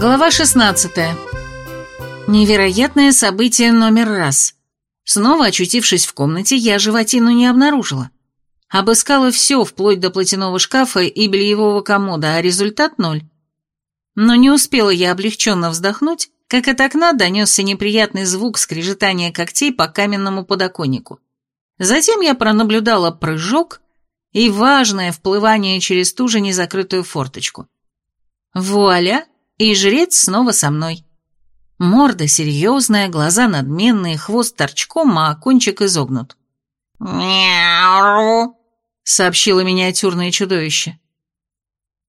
Глава 16. Невероятное событие номер раз. Снова очутившись в комнате, я животину не обнаружила. Обыскала все, вплоть до платяного шкафа и бельевого комода, а результат ноль. Но не успела я облегченно вздохнуть, как от окна донесся неприятный звук скрежетания когтей по каменному подоконнику. Затем я пронаблюдала прыжок и важное вплывание через ту же незакрытую форточку. Вуаля! И жрец снова со мной. Морда серьезная, глаза надменные, хвост торчком, а кончик изогнут. «Мяу!» — сообщило миниатюрное чудовище.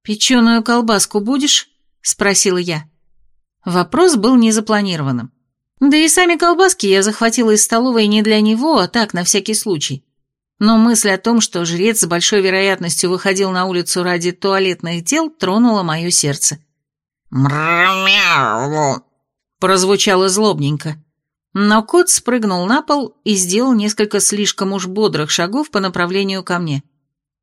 «Печеную колбаску будешь?» — спросила я. Вопрос был незапланированным. Да и сами колбаски я захватила из столовой не для него, а так, на всякий случай. Но мысль о том, что жрец с большой вероятностью выходил на улицу ради туалетных дел, тронула мое сердце. «Мрмяу!» прозвучало злобненько. Но кот спрыгнул на пол и сделал несколько слишком уж бодрых шагов по направлению ко мне.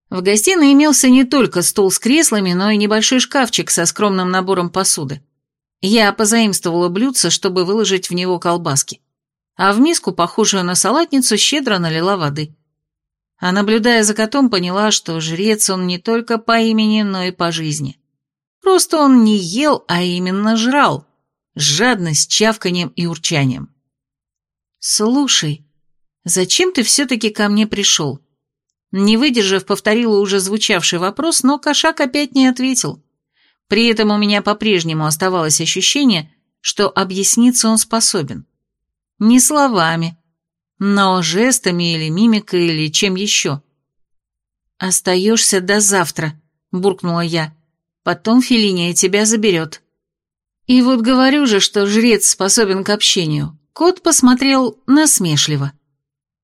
В гостиной имелся не только стол с креслами, но и небольшой шкафчик со скромным набором посуды. Я позаимствовала блюдце, чтобы выложить в него колбаски, а в миску, похожую на салатницу, щедро налила воды. А наблюдая за котом, поняла, что жрец он не только по имени, но и по жизни. Просто он не ел, а именно жрал, с чавканием и урчанием. «Слушай, зачем ты все-таки ко мне пришел?» Не выдержав, повторила уже звучавший вопрос, но кошак опять не ответил. При этом у меня по-прежнему оставалось ощущение, что объясниться он способен. Не словами, но жестами или мимикой или чем еще. «Остаешься до завтра», — буркнула я. Потом Фелиния тебя заберет. И вот говорю же, что жрец способен к общению. Кот посмотрел насмешливо.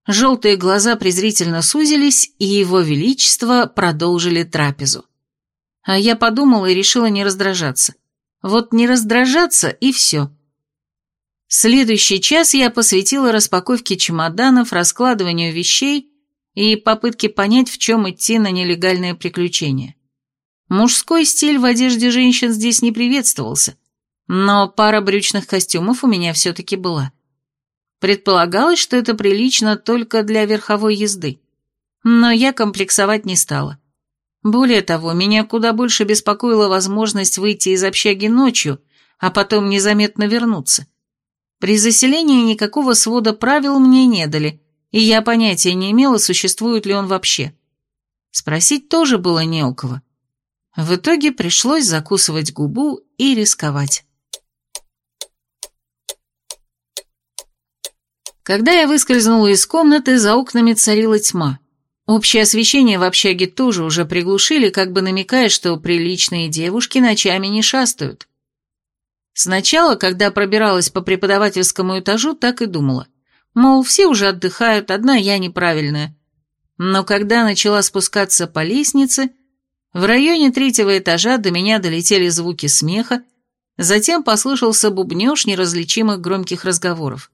Желтые глаза презрительно сузились, и его величество продолжили трапезу. А я подумала и решила не раздражаться. Вот не раздражаться, и все. Следующий час я посвятила распаковке чемоданов, раскладыванию вещей и попытке понять, в чем идти на нелегальное приключение. Мужской стиль в одежде женщин здесь не приветствовался, но пара брючных костюмов у меня все-таки была. Предполагалось, что это прилично только для верховой езды, но я комплексовать не стала. Более того, меня куда больше беспокоила возможность выйти из общаги ночью, а потом незаметно вернуться. При заселении никакого свода правил мне не дали, и я понятия не имела, существует ли он вообще. Спросить тоже было не у кого. В итоге пришлось закусывать губу и рисковать. Когда я выскользнула из комнаты, за окнами царила тьма. Общее освещение в общаге тоже уже приглушили, как бы намекая, что приличные девушки ночами не шастают. Сначала, когда пробиралась по преподавательскому этажу, так и думала. Мол, все уже отдыхают, одна я неправильная. Но когда начала спускаться по лестнице, в районе третьего этажа до меня долетели звуки смеха, затем послышался бубнёж неразличимых громких разговоров.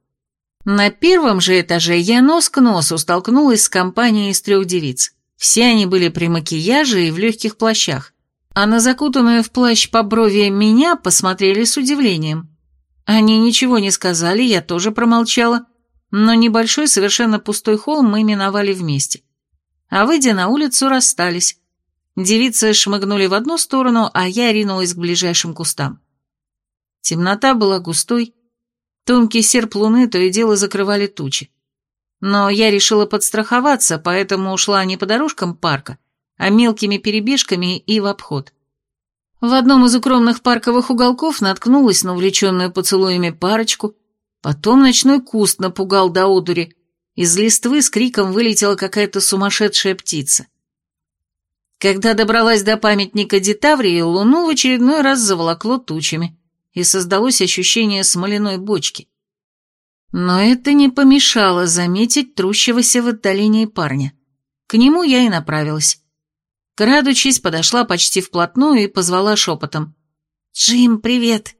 На первом же этаже я нос к носу столкнулась с компанией из трех девиц. Все они были при макияже и в легких плащах, а на закутанную в плащ по брови меня посмотрели с удивлением. Они ничего не сказали, я тоже промолчала, но небольшой совершенно пустой холл мы миновали вместе. А выйдя на улицу, расстались. Девицы шмыгнули в одну сторону, а я ринулась к ближайшим кустам. Темнота была густой, тонкий серп луны то и дело закрывали тучи. Но я решила подстраховаться, поэтому ушла не по дорожкам парка, а мелкими перебежками и в обход. В одном из укромных парковых уголков наткнулась на увлеченную поцелуями парочку, потом ночной куст напугал до одури, из листвы с криком вылетела какая-то сумасшедшая птица. Когда добралась до памятника Дитаврии, луну в очередной раз заволокло тучами, и создалось ощущение смоляной бочки. Но это не помешало заметить трущегося в отдалении парня. К нему я и направилась. Крадучись, подошла почти вплотную и позвала шепотом. «Джим, привет!»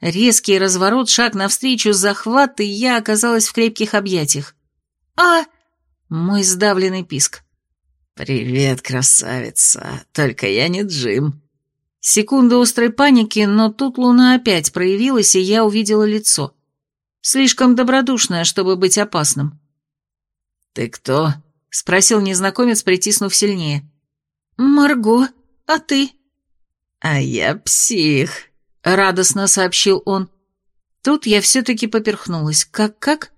Резкий разворот, шаг навстречу, захват, и я оказалась в крепких объятиях. «А!» — мой сдавленный писк. «Привет, красавица, только я не Джим». Секунда острой паники, но тут луна опять проявилась, и я увидела лицо. Слишком добродушное, чтобы быть опасным. «Ты кто?» — спросил незнакомец, притиснув сильнее. «Марго, а ты?» «А я псих», — радостно сообщил он. Тут я все-таки поперхнулась. «Как-как?»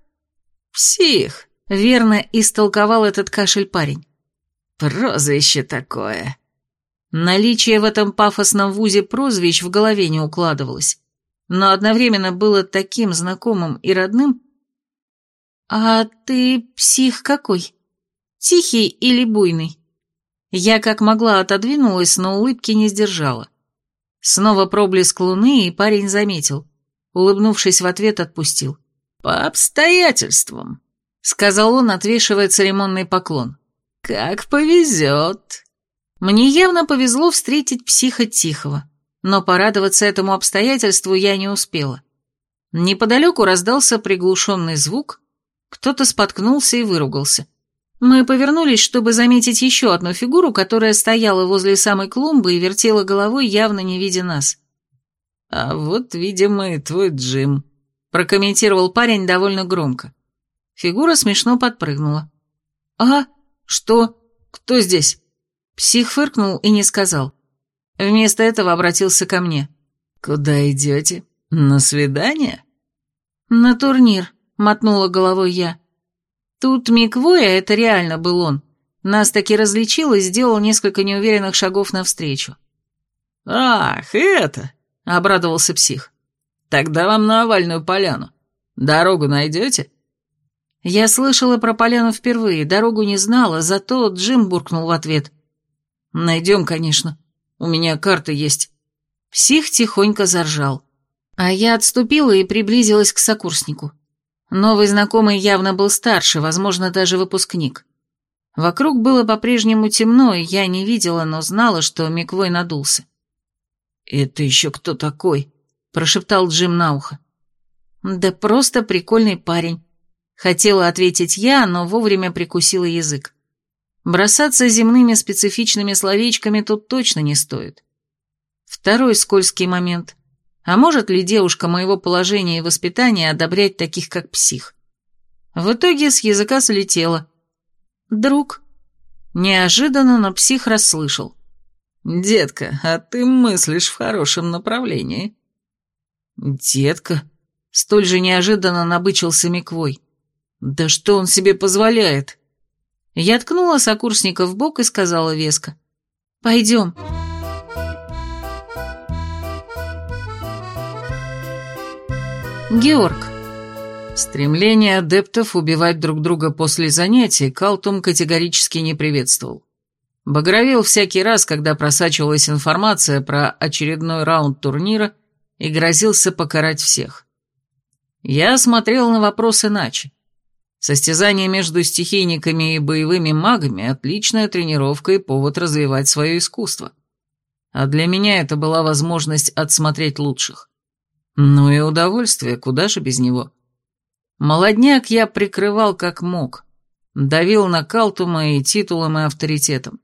«Псих», — верно истолковал этот кашель парень. «Прозвище такое». Наличие в этом пафосном вузе прозвищ в голове не укладывалось, но одновременно было таким знакомым и родным. «А ты псих какой? Тихий или буйный?» Я как могла отодвинулась, но улыбки не сдержала. Снова проблеск луны, и парень заметил. Улыбнувшись в ответ, отпустил. «По обстоятельствам», — сказал он, отвешивая церемонный поклон. «Как повезет». Мне явно повезло встретить психа Тихого, но порадоваться этому обстоятельству я не успела. Неподалеку раздался приглушенный звук, кто-то споткнулся и выругался. Мы повернулись, чтобы заметить еще одну фигуру, которая стояла возле самой клумбы и вертела головой, явно не видя нас. «А вот, видимо, и твой Джим», — прокомментировал парень довольно громко. Фигура смешно подпрыгнула. «А? Что? Кто здесь?» Псих фыркнул и не сказал. Вместо этого обратился ко мне. «Куда идете? На свидание?» «На турнир», — мотнула головой я. Тут Миквой, а это реально был он, нас таки различил и сделал несколько неуверенных шагов навстречу. «Ах, это!» — обрадовался псих. «Тогда вам на овальную поляну. Дорогу найдете?» Я слышала про поляну впервые, дорогу не знала, зато Джим буркнул в ответ. «Найдем, конечно. У меня карта есть». Псих тихонько заржал. А я отступила и приблизилась к сокурснику. Новый знакомый явно был старше, возможно, даже выпускник. Вокруг было по-прежнему темно, и я не видела, но знала, что Миквой надулся. «Это еще кто такой?» – прошептал Джим на ухо. «Да просто прикольный парень», – хотела ответить я, но вовремя прикусила язык. Бросаться земными специфичными словечками тут точно не стоит. Второй скользкий момент. А может ли девушка моего положения и воспитания одобрять таких, как псих? В итоге с языка слетело. «Друг». Неожиданно, но псих расслышал. «Детка, а ты мыслишь в хорошем направлении». «Детка?» Столь же неожиданно набычился Миквой. «Да что он себе позволяет?» Я ткнула сокурсника в бок и сказала веско. «Пойдем». Георг. Стремление адептов убивать друг друга после занятий Калтум категорически не приветствовал. Багровел всякий раз, когда просачивалась информация про очередной раунд турнира и грозился покарать всех. Я смотрел на вопрос иначе. Состязание между стихийниками и боевыми магами – отличная тренировка и повод развивать свое искусство. А для меня это была возможность отсмотреть лучших. Ну и удовольствие, куда же без него. Молодняк я прикрывал как мог, давил на Калтума и титулом, и авторитетом.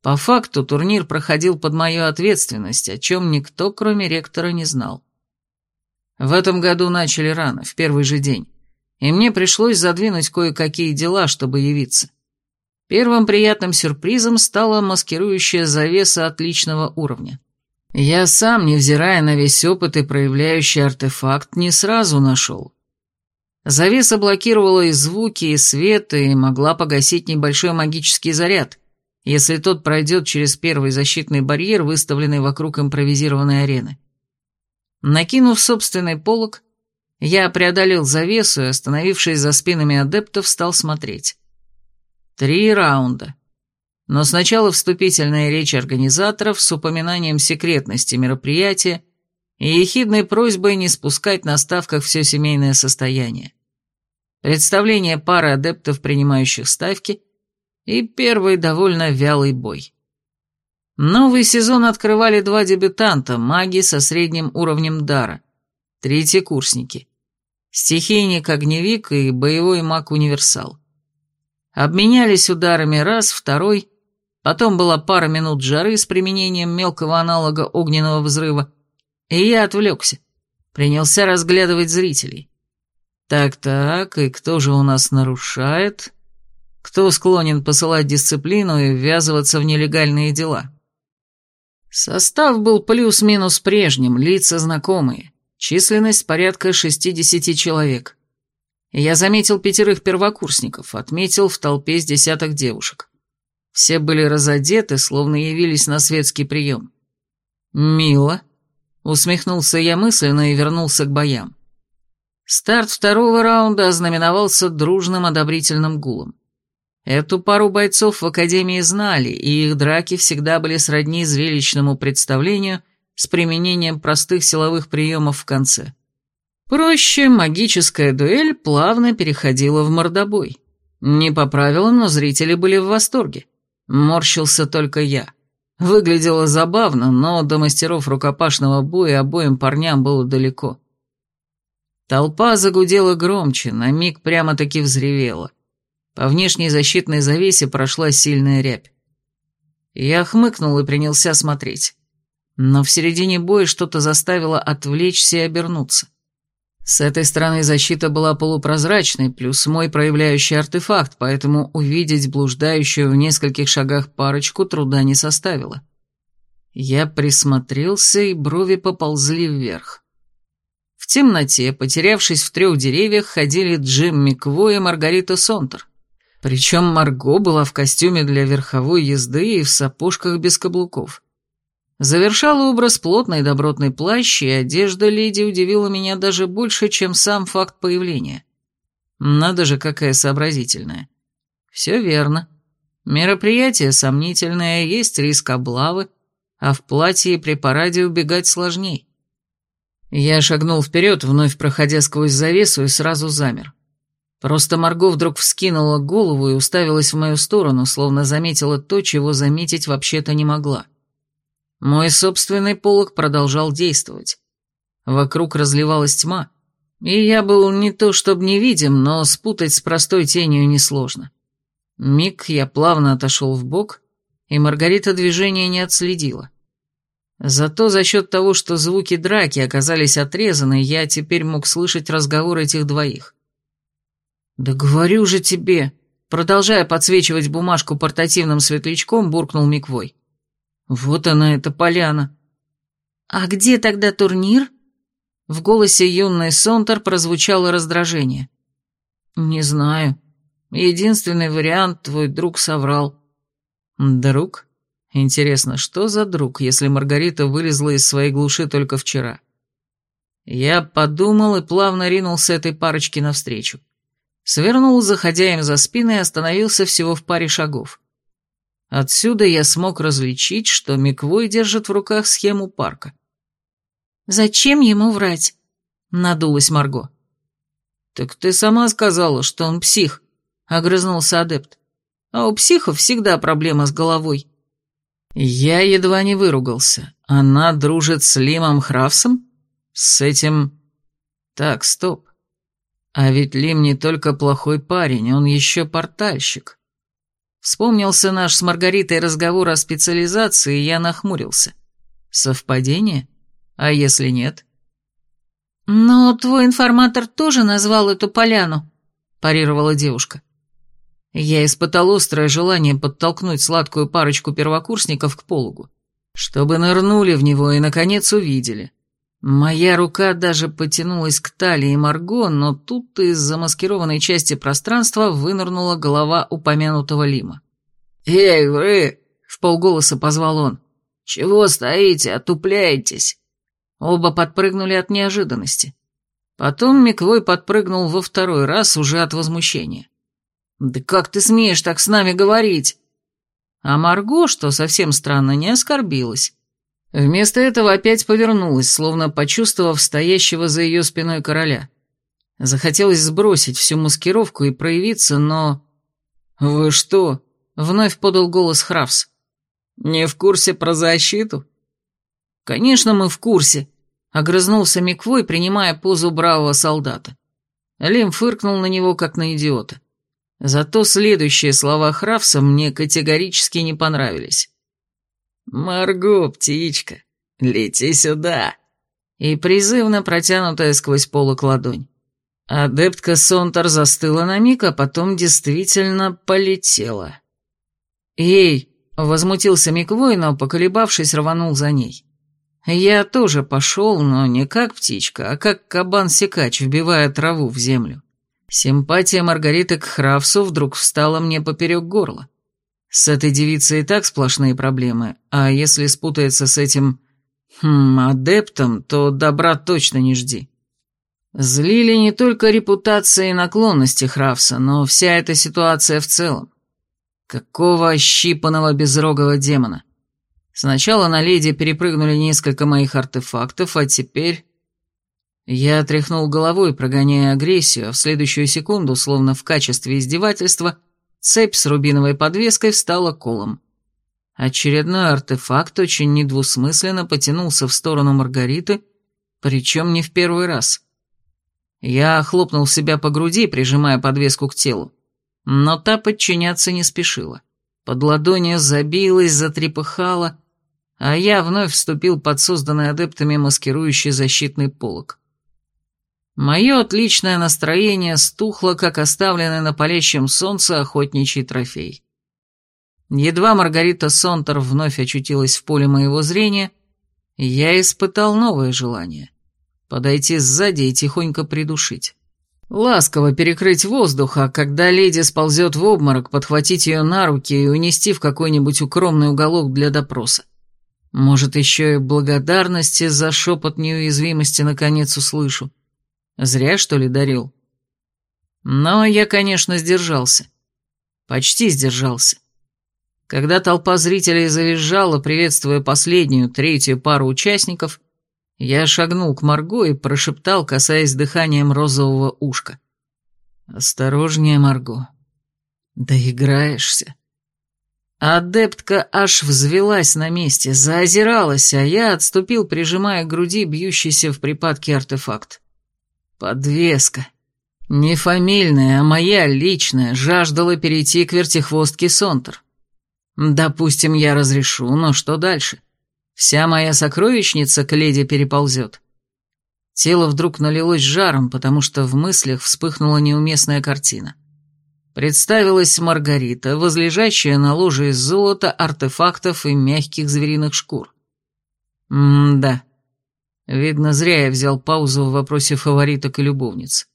По факту турнир проходил под мою ответственность, о чем никто, кроме ректора, не знал. В этом году начали рано, в первый же день, и мне пришлось задвинуть кое-какие дела, чтобы явиться. Первым приятным сюрпризом стала маскирующая завеса отличного уровня. Я сам, невзирая на весь опыт и проявляющий артефакт, не сразу нашел. Завеса блокировала и звуки, и свет, и могла погасить небольшой магический заряд, если тот пройдет через первый защитный барьер, выставленный вокруг импровизированной арены. Накинув собственный полог, я преодолел завесу и, остановившись за спинами адептов, стал смотреть. Три раунда. Но сначала вступительная речь организаторов с упоминанием секретности мероприятия и ехидной просьбой не спускать на ставках все семейное состояние. Представление пары адептов, принимающих ставки, и первый довольно вялый бой. Новый сезон открывали два дебютанта, маги со средним уровнем дара, третьекурсники, стихийник-огневик и боевой маг-универсал. Обменялись ударами раз, второй, Потом была пара минут жары с применением мелкого аналога огненного взрыва, и я отвлекся. Принялся разглядывать зрителей. Так-так, и кто же у нас нарушает? Кто склонен посылать дисциплину и ввязываться в нелегальные дела? Состав был плюс-минус прежним, лица знакомые. Численность порядка 60 человек. Я заметил пятерых первокурсников, отметил в толпе с десяток девушек. Все были разодеты, словно явились на светский прием. «Мило», — усмехнулся я мысленно и вернулся к боям. Старт второго раунда ознаменовался дружным одобрительным гулом. Эту пару бойцов в Академии знали, и их драки всегда были сродни зрелищному представлению с применением простых силовых приемов в конце. Проще магическая дуэль плавно переходила в мордобой. Не по правилам, но зрители были в восторге. Морщился только я. Выглядело забавно, но до мастеров рукопашного боя обоим парням было далеко. Толпа загудела громче, на миг прямо-таки взревела. По внешней защитной завесе прошла сильная рябь. Я хмыкнул и принялся смотреть. Но в середине боя что-то заставило отвлечься и обернуться. С этой стороны защита была полупрозрачной, плюс мой проявляющий артефакт, поэтому увидеть блуждающую в нескольких шагах парочку труда не составило. Я присмотрелся, и брови поползли вверх. В темноте, потерявшись в трех деревьях, ходили Джим Микво и Маргарита Сонтер. Причем Марго была в костюме для верховой езды и в сапожках без каблуков. Завершал образ плотный добротный плащ, и одежда леди удивила меня даже больше, чем сам факт появления. Надо же, какая сообразительная. Все верно. Мероприятие сомнительное, есть риск облавы, а в платье и при параде убегать сложней. Я шагнул вперед, вновь проходя сквозь завесу, и сразу замер. Просто Марго вдруг вскинула голову и уставилась в мою сторону, словно заметила то, чего заметить вообще-то не могла. Мой собственный полог продолжал действовать. Вокруг разливалась тьма, и я был не то чтобы невидим, но спутать с простой тенью несложно. Миг я плавно отошел в бок, и Маргарита движения не отследила. Зато за счет того, что звуки драки оказались отрезаны, я теперь мог слышать разговор этих двоих. «Да говорю же тебе!» Продолжая подсвечивать бумажку портативным светлячком, буркнул Миквой. «Вот она, эта поляна!» «А где тогда турнир?» В голосе юной Сонтер прозвучало раздражение. «Не знаю. Единственный вариант твой друг соврал». «Друг?» Интересно, что за друг, если Маргарита вылезла из своей глуши только вчера? Я подумал и плавно ринулся этой парочке навстречу. Свернул, заходя им за спиной, и остановился всего в паре шагов. Отсюда я смог различить, что Миквой держит в руках схему парка. «Зачем ему врать?» — надулась Марго. «Так ты сама сказала, что он псих», — огрызнулся адепт. «А у психов всегда проблема с головой». Я едва не выругался. Она дружит с Лимом Хравсом? С этим... Так, стоп. А ведь Лим не только плохой парень, он еще портальщик. Вспомнился наш с Маргаритой разговор о специализации, и я нахмурился. Совпадение? А если нет? «Но твой информатор тоже назвал эту поляну», – парировала девушка. Я испытал острое желание подтолкнуть сладкую парочку первокурсников к пологу, чтобы нырнули в него и, наконец, увидели. Моя рука даже потянулась к талии Марго, но тут из замаскированной части пространства вынырнула голова упомянутого Лима. «Эй, вы!» — в полголоса позвал он. «Чего стоите, отупляетесь?» Оба подпрыгнули от неожиданности. Потом Миквой подпрыгнул во второй раз уже от возмущения. «Да как ты смеешь так с нами говорить?» А Марго, что совсем странно, не оскорбилась. Вместо этого опять повернулась, словно почувствовав стоящего за ее спиной короля. Захотелось сбросить всю маскировку и проявиться, но... «Вы что?» — вновь подал голос Хравс. «Не в курсе про защиту?» «Конечно, мы в курсе», — огрызнулся Миквой, принимая позу бравого солдата. Лим фыркнул на него, как на идиота. Зато следующие слова Хравса мне категорически не понравились. «Марго, птичка, лети сюда!» И призывно протянутая сквозь полок ладонь. Адептка Сонтар застыла на миг, а потом действительно полетела. «Эй!» — возмутился Миквой, но, поколебавшись, рванул за ней. Я тоже пошел, но не как птичка, а как кабан-секач, вбивая траву в землю. Симпатия Маргариты к Хравсу вдруг встала мне поперек горла. С этой девицей и так сплошные проблемы, а если спутается с этим... Хм, адептом, то добра точно не жди. Злили не только репутация и наклонности Хравса, но вся эта ситуация в целом. Какого ощипанного безрогого демона? Сначала на леди перепрыгнули несколько моих артефактов, а теперь... Я тряхнул головой, прогоняя агрессию, а в следующую секунду, словно в качестве издевательства, цепь с рубиновой подвеской встала колом. Очередной артефакт очень недвусмысленно потянулся в сторону Маргариты, причем не в первый раз. Я хлопнул себя по груди, прижимая подвеску к телу, но та подчиняться не спешила. Под ладонью забилась, затрепыхала, а я вновь вступил под созданный адептами маскирующий защитный полог. Мое отличное настроение стухло, как оставленный на палящем солнце охотничий трофей. Едва Маргарита Сонтер вновь очутилась в поле моего зрения, я испытал новое желание — подойти сзади и тихонько придушить. Ласково перекрыть воздух, а когда леди сползет в обморок, подхватить ее на руки и унести в какой-нибудь укромный уголок для допроса. Может, еще и благодарности за шепот неуязвимости наконец услышу. Зря, что ли, дарил? Но я, конечно, сдержался. Почти сдержался. Когда толпа зрителей завизжала, приветствуя последнюю, третью пару участников, я шагнул к Марго и прошептал, касаясь дыханием розового ушка. «Осторожнее, Марго. Доиграешься». Адептка аж взвелась на месте, заозиралась, а я отступил, прижимая к груди бьющийся в припадке артефакт. Подвеска. Не фамильная, а моя личная, жаждала перейти к вертихвостке Сонтер. Допустим, я разрешу, но что дальше? Вся моя сокровищница к леди переползет. Тело вдруг налилось жаром, потому что в мыслях вспыхнула неуместная картина. Представилась Маргарита, возлежащая на ложе из золота, артефактов и мягких звериных шкур. М-да. Видно, зря я взял паузу в вопросе фавориток и любовниц.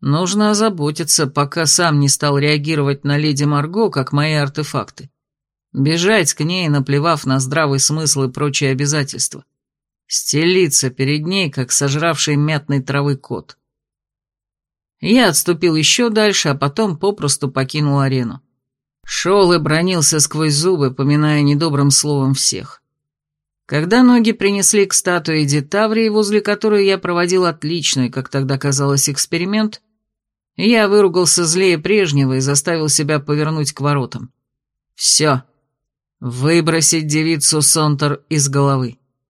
Нужно озаботиться, пока сам не стал реагировать на леди Марго, как мои артефакты. Бежать к ней, наплевав на здравый смысл и прочие обязательства. Стелиться перед ней, как сожравший мятной травы кот. Я отступил еще дальше, а потом попросту покинул арену. Шел и бронился сквозь зубы, поминая недобрым словом всех. Когда ноги принесли к статуе Дитаврии, возле которой я проводил отличный, как тогда казалось, эксперимент, я выругался злее прежнего и заставил себя повернуть к воротам. Все. Выбросить девицу Сонтер из головы.